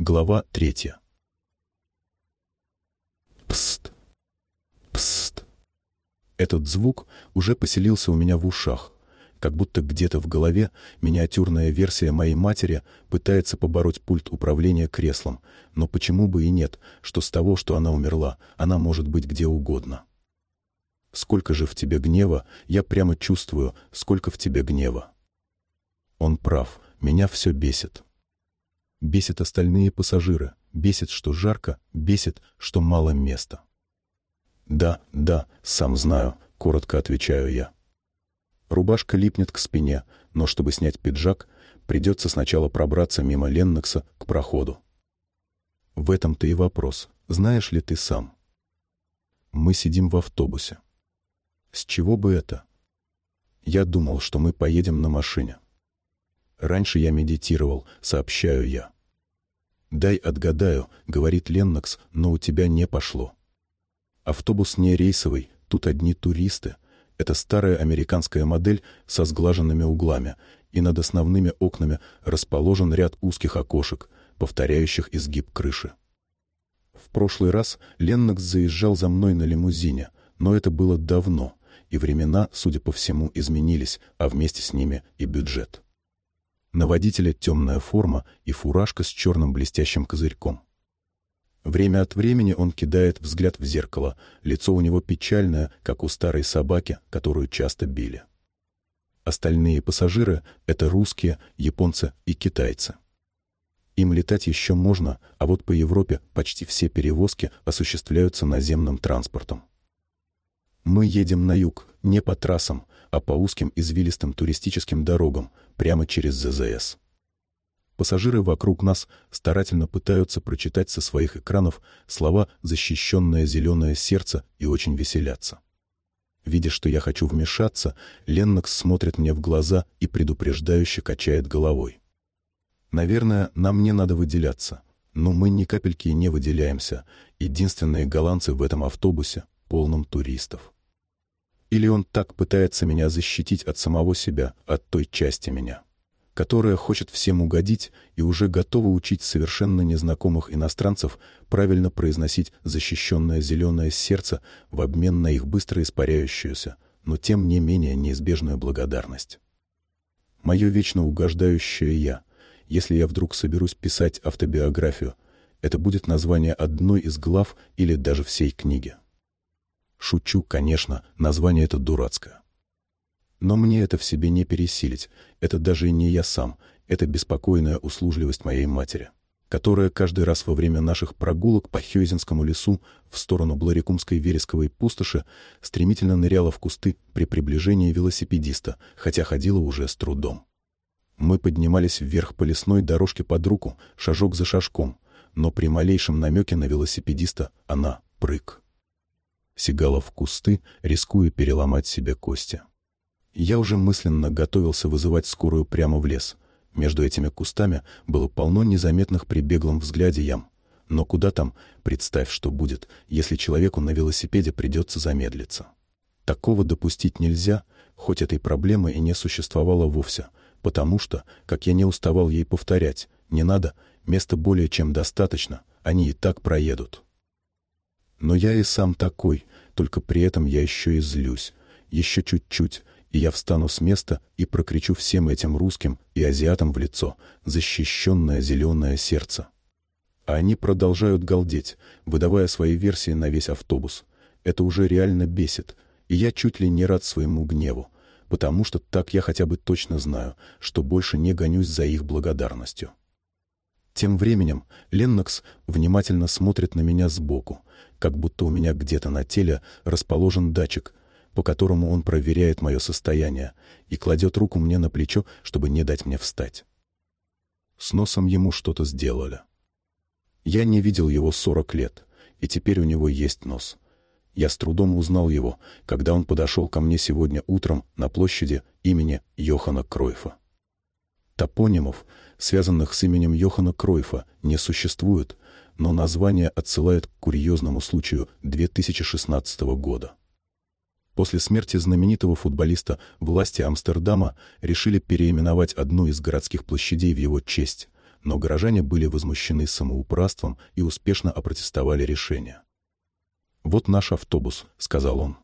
Глава третья. Пст. Пст. Этот звук уже поселился у меня в ушах, как будто где-то в голове миниатюрная версия моей матери пытается побороть пульт управления креслом, но почему бы и нет, что с того, что она умерла, она может быть где угодно. Сколько же в тебе гнева, я прямо чувствую, сколько в тебе гнева. Он прав, меня все бесит. Бесит остальные пассажиры, бесит, что жарко, бесит, что мало места. «Да, да, сам знаю», — коротко отвечаю я. Рубашка липнет к спине, но чтобы снять пиджак, придется сначала пробраться мимо Леннокса к проходу. В этом-то и вопрос. Знаешь ли ты сам? Мы сидим в автобусе. С чего бы это? Я думал, что мы поедем на машине. Раньше я медитировал, сообщаю я. «Дай отгадаю», — говорит Леннокс, — «но у тебя не пошло». Автобус не рейсовый, тут одни туристы. Это старая американская модель со сглаженными углами, и над основными окнами расположен ряд узких окошек, повторяющих изгиб крыши. В прошлый раз Леннокс заезжал за мной на лимузине, но это было давно, и времена, судя по всему, изменились, а вместе с ними и бюджет. На водителя темная форма и фуражка с черным блестящим козырьком. Время от времени он кидает взгляд в зеркало, лицо у него печальное, как у старой собаки, которую часто били. Остальные пассажиры — это русские, японцы и китайцы. Им летать еще можно, а вот по Европе почти все перевозки осуществляются наземным транспортом. Мы едем на юг, не по трассам, а по узким извилистым туристическим дорогам, прямо через ЗЗС. Пассажиры вокруг нас старательно пытаются прочитать со своих экранов слова «защищенное зеленое сердце» и очень веселятся. Видя, что я хочу вмешаться, Леннокс смотрит мне в глаза и предупреждающе качает головой. Наверное, нам не надо выделяться. Но мы ни капельки не выделяемся. Единственные голландцы в этом автобусе, полном туристов. Или он так пытается меня защитить от самого себя, от той части меня, которая хочет всем угодить и уже готова учить совершенно незнакомых иностранцев правильно произносить защищенное зеленое сердце в обмен на их быстро испаряющуюся, но тем не менее неизбежную благодарность. Мое вечно угождающее «я», если я вдруг соберусь писать автобиографию, это будет название одной из глав или даже всей книги. Шучу, конечно, название это дурацкое. Но мне это в себе не пересилить, это даже не я сам, это беспокойная услужливость моей матери, которая каждый раз во время наших прогулок по Хёйзенскому лесу в сторону Бларикумской вересковой пустоши стремительно ныряла в кусты при приближении велосипедиста, хотя ходила уже с трудом. Мы поднимались вверх по лесной дорожке под руку, шажок за шажком, но при малейшем намеке на велосипедиста она — прыг сигала в кусты, рискуя переломать себе кости. Я уже мысленно готовился вызывать скорую прямо в лес. Между этими кустами было полно незаметных при беглом взгляде ям. Но куда там, представь, что будет, если человеку на велосипеде придется замедлиться. Такого допустить нельзя, хоть этой проблемы и не существовало вовсе, потому что, как я не уставал ей повторять, не надо, места более чем достаточно, они и так проедут. Но я и сам такой, только при этом я еще и злюсь. Еще чуть-чуть, и я встану с места и прокричу всем этим русским и азиатам в лицо защищенное зеленое сердце. А они продолжают галдеть, выдавая свои версии на весь автобус. Это уже реально бесит, и я чуть ли не рад своему гневу, потому что так я хотя бы точно знаю, что больше не гонюсь за их благодарностью. Тем временем Леннокс внимательно смотрит на меня сбоку, как будто у меня где-то на теле расположен датчик, по которому он проверяет мое состояние и кладет руку мне на плечо, чтобы не дать мне встать. С носом ему что-то сделали. Я не видел его сорок лет, и теперь у него есть нос. Я с трудом узнал его, когда он подошел ко мне сегодня утром на площади имени Йохана Кройфа. Топонимов, связанных с именем Йохана Кройфа, не существует, но название отсылает к курьезному случаю 2016 года. После смерти знаменитого футболиста власти Амстердама решили переименовать одну из городских площадей в его честь, но горожане были возмущены самоуправством и успешно опротестовали решение. «Вот наш автобус», — сказал он.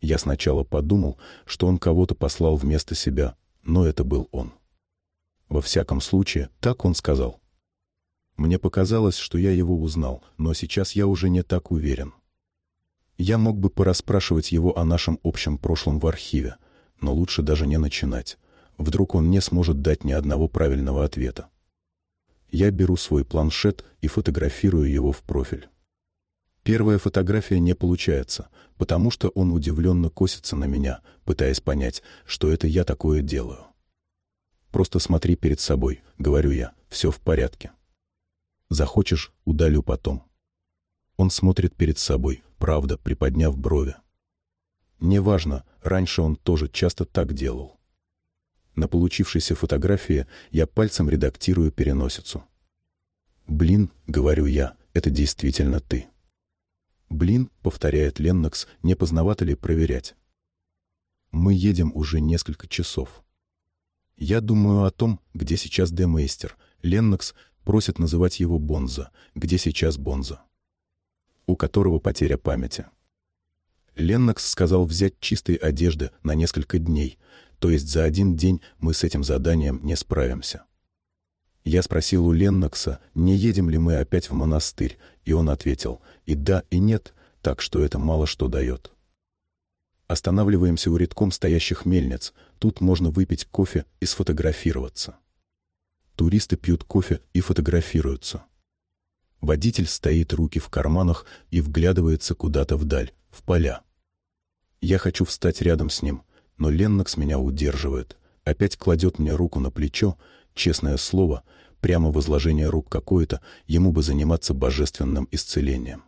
Я сначала подумал, что он кого-то послал вместо себя, но это был он. Во всяком случае, так он сказал. Мне показалось, что я его узнал, но сейчас я уже не так уверен. Я мог бы порасспрашивать его о нашем общем прошлом в архиве, но лучше даже не начинать. Вдруг он не сможет дать ни одного правильного ответа. Я беру свой планшет и фотографирую его в профиль. Первая фотография не получается, потому что он удивленно косится на меня, пытаясь понять, что это я такое делаю. «Просто смотри перед собой», — говорю я, — «все в порядке». «Захочешь — удалю потом». Он смотрит перед собой, правда, приподняв брови. Неважно, раньше он тоже часто так делал. На получившейся фотографии я пальцем редактирую переносицу. «Блин», — говорю я, — «это действительно ты». «Блин», — повторяет Леннокс, — «не поздновато ли проверять?» Мы едем уже несколько часов. Я думаю о том, где сейчас Демейстер. Леннокс просит называть его Бонза. Где сейчас Бонза? У которого потеря памяти. Леннокс сказал взять чистой одежды на несколько дней, то есть за один день мы с этим заданием не справимся. Я спросил у Леннокса, не едем ли мы опять в монастырь, и он ответил и да, и нет, так что это мало что дает. Останавливаемся у редком стоящих мельниц. Тут можно выпить кофе и сфотографироваться. Туристы пьют кофе и фотографируются. Водитель стоит руки в карманах и вглядывается куда-то вдаль, в поля. Я хочу встать рядом с ним, но Леннокс меня удерживает. Опять кладет мне руку на плечо, честное слово, прямо возложение рук какое-то, ему бы заниматься божественным исцелением.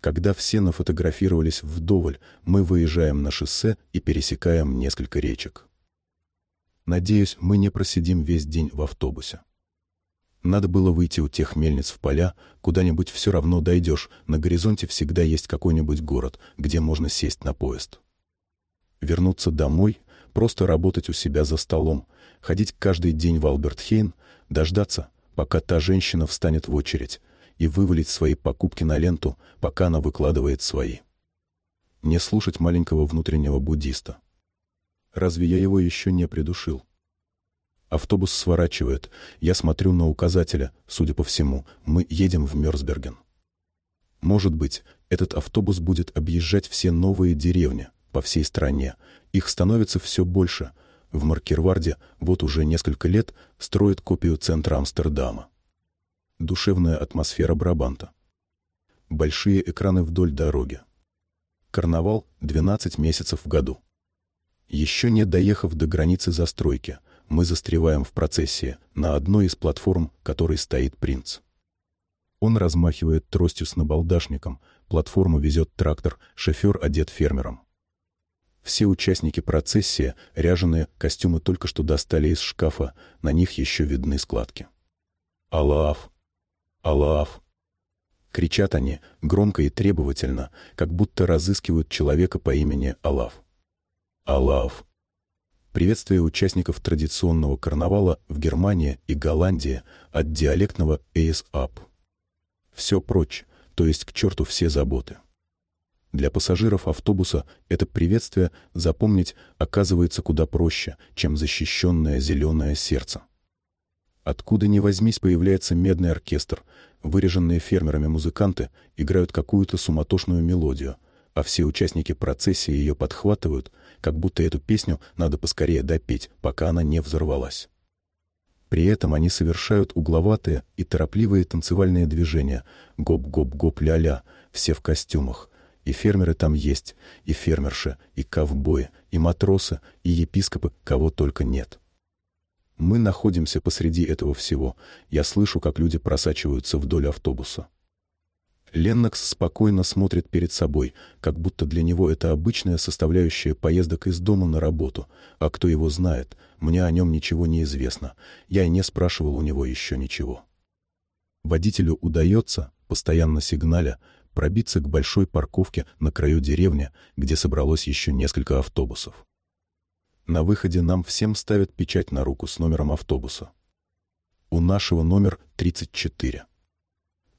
Когда все нафотографировались вдоволь, мы выезжаем на шоссе и пересекаем несколько речек. Надеюсь, мы не просидим весь день в автобусе. Надо было выйти у тех мельниц в поля, куда-нибудь все равно дойдешь, на горизонте всегда есть какой-нибудь город, где можно сесть на поезд. Вернуться домой, просто работать у себя за столом, ходить каждый день в Албертхейн, дождаться, пока та женщина встанет в очередь, и вывалить свои покупки на ленту, пока она выкладывает свои. Не слушать маленького внутреннего буддиста. Разве я его еще не придушил? Автобус сворачивает. Я смотрю на указателя. Судя по всему, мы едем в Мёрсберген. Может быть, этот автобус будет объезжать все новые деревни по всей стране. Их становится все больше. В Маркерварде вот уже несколько лет строят копию центра Амстердама душевная атмосфера Брабанта. Большие экраны вдоль дороги. Карнавал 12 месяцев в году. Еще не доехав до границы застройки, мы застреваем в процессии на одной из платформ, которой стоит принц. Он размахивает тростью с набалдашником, платформу везет трактор, шофер одет фермером. Все участники процессии, ряженые, костюмы только что достали из шкафа, на них еще видны складки. Аллах, Аллах! Кричат они громко и требовательно, как будто разыскивают человека по имени Аллах. Аллах! Приветствие участников традиционного карнавала в Германии и Голландии от диалектного «эйс ап». Все прочь, то есть к черту все заботы. Для пассажиров автобуса это приветствие запомнить оказывается куда проще, чем защищенное зеленое сердце. Откуда ни возьмись появляется медный оркестр. Выреженные фермерами музыканты играют какую-то суматошную мелодию, а все участники процессии ее подхватывают, как будто эту песню надо поскорее допеть, пока она не взорвалась. При этом они совершают угловатые и торопливые танцевальные движения. Гоп-гоп-гоп-ля-ля, все в костюмах. И фермеры там есть, и фермерши, и ковбои, и матросы, и епископы, кого только нет. Мы находимся посреди этого всего. Я слышу, как люди просачиваются вдоль автобуса. Леннокс спокойно смотрит перед собой, как будто для него это обычная составляющая поездок из дома на работу. А кто его знает, мне о нем ничего не известно. Я не спрашивал у него еще ничего. Водителю удается, постоянно сигналя, пробиться к большой парковке на краю деревни, где собралось еще несколько автобусов. На выходе нам всем ставят печать на руку с номером автобуса. У нашего номер 34.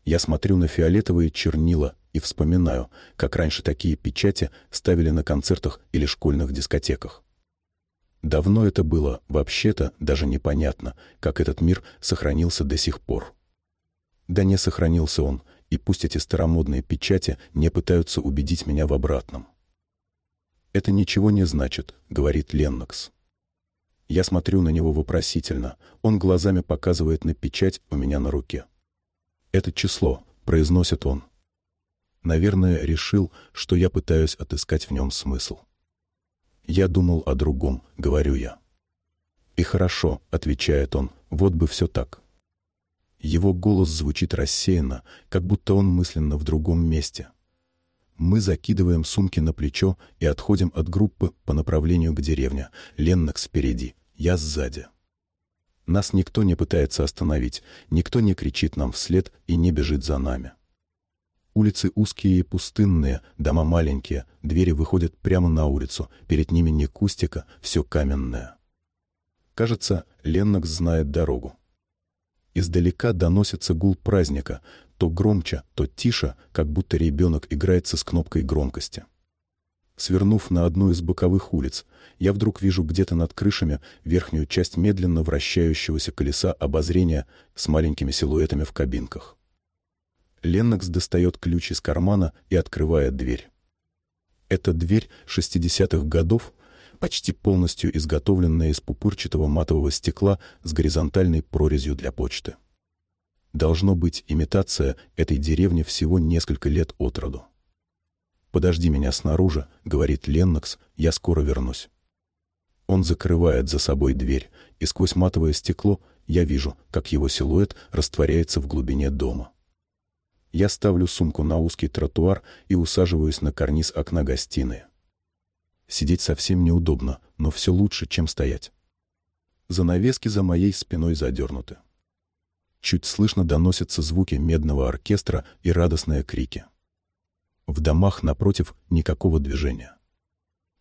Я смотрю на фиолетовые чернила и вспоминаю, как раньше такие печати ставили на концертах или школьных дискотеках. Давно это было, вообще-то даже непонятно, как этот мир сохранился до сих пор. Да не сохранился он, и пусть эти старомодные печати не пытаются убедить меня в обратном. «Это ничего не значит», — говорит Леннокс. Я смотрю на него вопросительно. Он глазами показывает на печать у меня на руке. «Это число», — произносит он. Наверное, решил, что я пытаюсь отыскать в нем смысл. «Я думал о другом», — говорю я. «И хорошо», — отвечает он, — «вот бы все так». Его голос звучит рассеянно, как будто он мысленно в другом месте. Мы закидываем сумки на плечо и отходим от группы по направлению к деревне. Леннокс спереди, я сзади. Нас никто не пытается остановить, никто не кричит нам вслед и не бежит за нами. Улицы узкие и пустынные, дома маленькие, двери выходят прямо на улицу, перед ними не кустика, все каменное. Кажется, Леннокс знает дорогу. Издалека доносится гул праздника, то громче, то тише, как будто ребенок играется с кнопкой громкости. Свернув на одну из боковых улиц, я вдруг вижу где-то над крышами верхнюю часть медленно вращающегося колеса обозрения с маленькими силуэтами в кабинках. Леннокс достает ключ из кармана и открывает дверь. Это дверь 60-х годов, почти полностью изготовленная из пупырчатого матового стекла с горизонтальной прорезью для почты. Должно быть имитация этой деревни всего несколько лет от роду. «Подожди меня снаружи», — говорит Леннокс, — «я скоро вернусь». Он закрывает за собой дверь, и сквозь матовое стекло я вижу, как его силуэт растворяется в глубине дома. Я ставлю сумку на узкий тротуар и усаживаюсь на карниз окна гостиной. Сидеть совсем неудобно, но все лучше, чем стоять. Занавески за моей спиной задернуты. Чуть слышно доносятся звуки медного оркестра и радостные крики. В домах напротив никакого движения.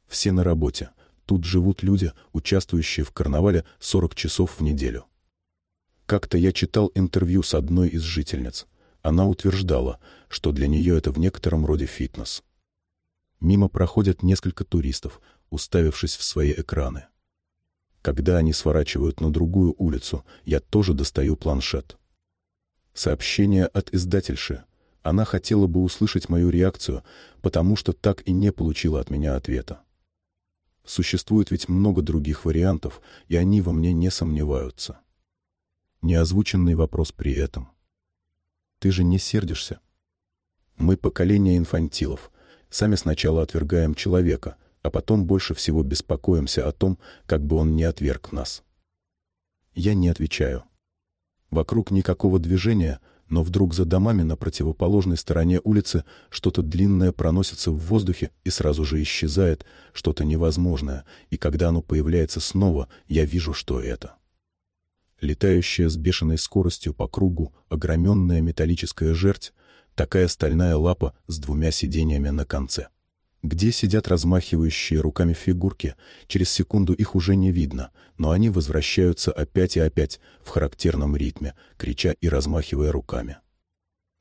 Все на работе. Тут живут люди, участвующие в карнавале 40 часов в неделю. Как-то я читал интервью с одной из жительниц. Она утверждала, что для нее это в некотором роде фитнес. Мимо проходят несколько туристов, уставившись в свои экраны. Когда они сворачивают на другую улицу, я тоже достаю планшет. Сообщение от издательши. Она хотела бы услышать мою реакцию, потому что так и не получила от меня ответа. Существует ведь много других вариантов, и они во мне не сомневаются. Неозвученный вопрос при этом. Ты же не сердишься? Мы поколение инфантилов, Сами сначала отвергаем человека, а потом больше всего беспокоимся о том, как бы он не отверг нас. Я не отвечаю. Вокруг никакого движения, но вдруг за домами на противоположной стороне улицы что-то длинное проносится в воздухе и сразу же исчезает, что-то невозможное, и когда оно появляется снова, я вижу, что это. Летающая с бешеной скоростью по кругу огроменная металлическая жерть такая стальная лапа с двумя сиденьями на конце. Где сидят размахивающие руками фигурки, через секунду их уже не видно, но они возвращаются опять и опять в характерном ритме, крича и размахивая руками.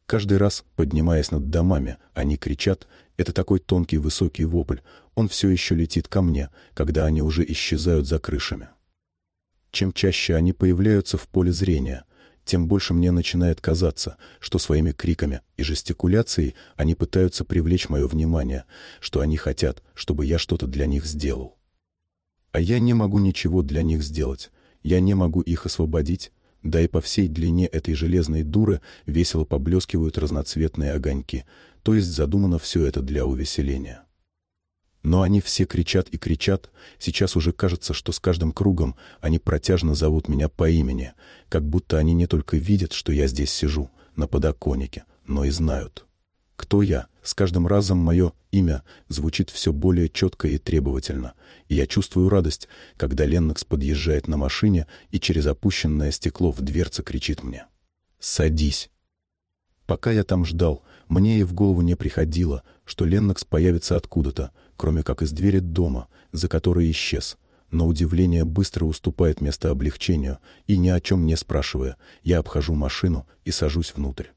Каждый раз, поднимаясь над домами, они кричат, это такой тонкий высокий вопль, он все еще летит ко мне, когда они уже исчезают за крышами. Чем чаще они появляются в поле зрения — тем больше мне начинает казаться, что своими криками и жестикуляцией они пытаются привлечь мое внимание, что они хотят, чтобы я что-то для них сделал. А я не могу ничего для них сделать, я не могу их освободить, да и по всей длине этой железной дуры весело поблескивают разноцветные огоньки, то есть задумано все это для увеселения. Но они все кричат и кричат. Сейчас уже кажется, что с каждым кругом они протяжно зовут меня по имени, как будто они не только видят, что я здесь сижу, на подоконнике, но и знают. Кто я? С каждым разом мое имя звучит все более четко и требовательно, и я чувствую радость, когда Леннокс подъезжает на машине и через опущенное стекло в дверце кричит мне «Садись». Пока я там ждал, мне и в голову не приходило, что Леннокс появится откуда-то, кроме как из двери дома, за которой исчез. Но удивление быстро уступает место облегчению, и ни о чем не спрашивая, я обхожу машину и сажусь внутрь.